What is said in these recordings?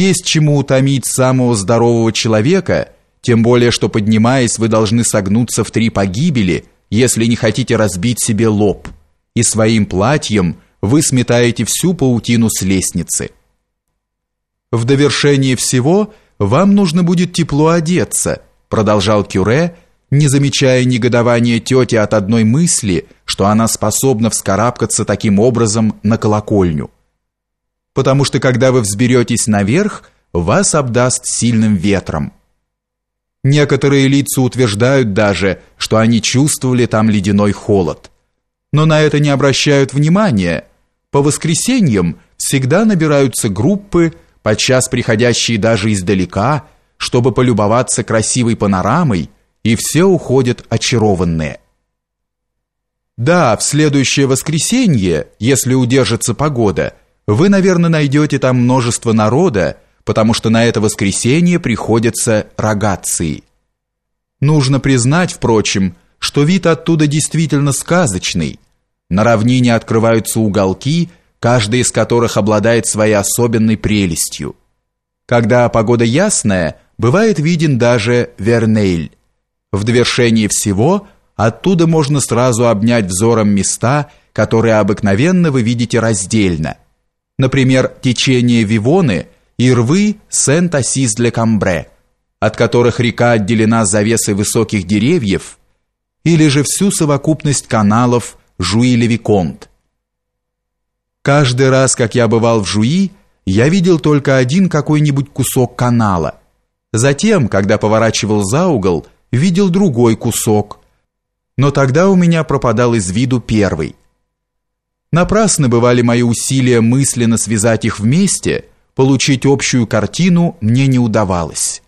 Есть чему утомить самого здорового человека, тем более что поднимаясь, вы должны согнуться в три погибели, если не хотите разбить себе лоб. И своим платьем вы сметаете всю паутину с лестницы. В довершение всего вам нужно будет тепло одеться, продолжал Кюре, не замечая негодования тети от одной мысли, что она способна вскарабкаться таким образом на колокольню. Потому что когда вы взберетесь наверх, вас обдаст сильным ветром. Некоторые лица утверждают даже, что они чувствовали там ледяной холод. Но на это не обращают внимания. По воскресеньям всегда набираются группы, подчас приходящие даже издалека, чтобы полюбоваться красивой панорамой, и все уходят очарованные. Да, в следующее воскресенье, если удержится погода, вы, наверное, найдете там множество народа, потому что на это воскресенье приходятся рогации. Нужно признать, впрочем, что вид оттуда действительно сказочный. На равнине открываются уголки, каждый из которых обладает своей особенной прелестью. Когда погода ясная, бывает виден даже Вернейль. В довершении всего оттуда можно сразу обнять взором места, которые обыкновенно вы видите раздельно. Например, течение Вивоны и рвы Сент-Асис-для-Камбре, от которых река отделена завесой высоких деревьев, или же всю совокупность каналов Жуи-Левиконт. Каждый раз, как я бывал в Жуи, я видел только один какой-нибудь кусок канала. Затем, когда поворачивал за угол, видел другой кусок, но тогда у меня пропадал из виду первый. Напрасно бывали мои усилия мысленно связать их вместе, получить общую картину мне не удавалось.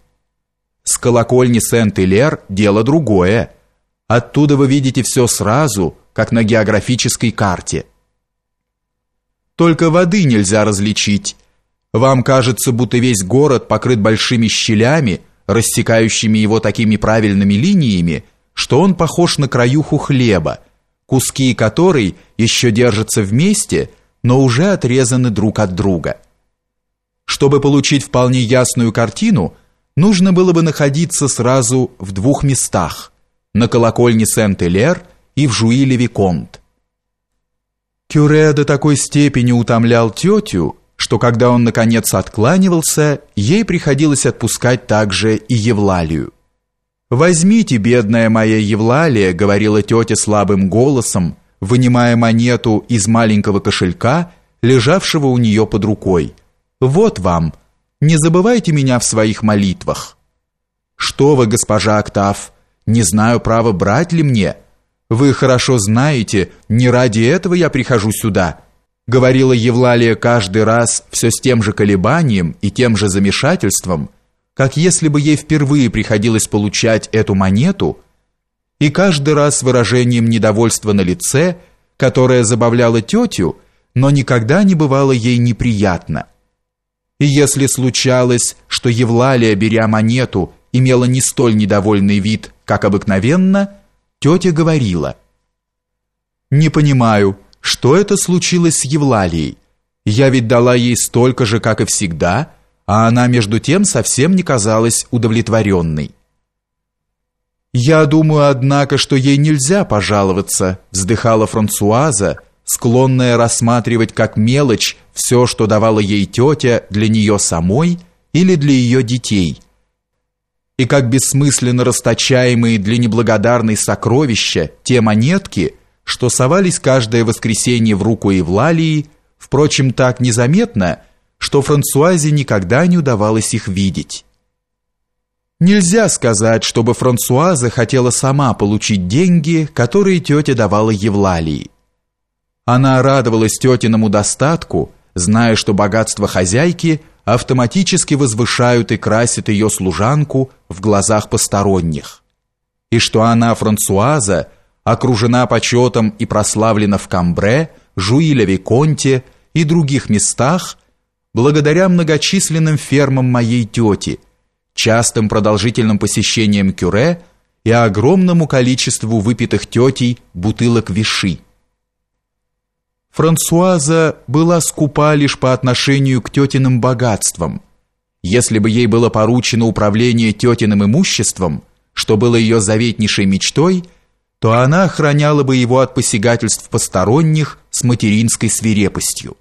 С колокольни Сент-Илер дело другое. Оттуда вы видите все сразу, как на географической карте. Только воды нельзя различить. Вам кажется, будто весь город покрыт большими щелями, рассекающими его такими правильными линиями, что он похож на краюху хлеба, куски которой еще держатся вместе, но уже отрезаны друг от друга. Чтобы получить вполне ясную картину, нужно было бы находиться сразу в двух местах: на колокольне Сент-Элер и в Жуиле-Виконт. Кюре до такой степени утомлял тетю, что когда он наконец откланивался, ей приходилось отпускать также и Евлалию. «Возьмите, бедная моя Евлалия», — говорила тетя слабым голосом, вынимая монету из маленького кошелька, лежавшего у нее под рукой. «Вот вам. Не забывайте меня в своих молитвах». «Что вы, госпожа Октав, не знаю, право брать ли мне. Вы хорошо знаете, не ради этого я прихожу сюда» говорила Евлалия каждый раз все с тем же колебанием и тем же замешательством, как если бы ей впервые приходилось получать эту монету, и каждый раз выражением недовольства на лице, которое забавляло тетю, но никогда не бывало ей неприятно. И если случалось, что Евлалия, беря монету, имела не столь недовольный вид, как обыкновенно, тетя говорила: "Не понимаю, что это случилось с Евлалией? Я ведь дала ей столько же, как и всегда, а она между тем совсем не казалась удовлетворенной. Я думаю, однако, что ей нельзя пожаловаться, вздыхала Франсуаза, склонная рассматривать как мелочь все, что давала ей тетя для нее самой или для ее детей. И как бессмысленно расточаемые для неблагодарной сокровища те монетки – что совались каждое воскресенье в руку Евлалии, впрочем, так незаметно, что Франсуазе никогда не удавалось их видеть. Нельзя сказать, чтобы Франсуаза хотела сама получить деньги, которые тетя давала Евлалии. Она радовалась тетиному достатку, зная, что богатство хозяйки автоматически возвышают и красят ее служанку в глазах посторонних, и что она, Франсуаза, окружена почетом и прославлена в Камбре, Жуиле-Виконте и других местах благодаря многочисленным фермам моей тети, частым продолжительным посещениям кюре и огромному количеству выпитых тетей бутылок виши. Франсуаза была скупа лишь по отношению к тетиным богатствам, Если бы ей было поручено управление тетиным имуществом, что было ее заветнейшей мечтой, то она охраняла бы его от посягательств посторонних с материнской свирепостью.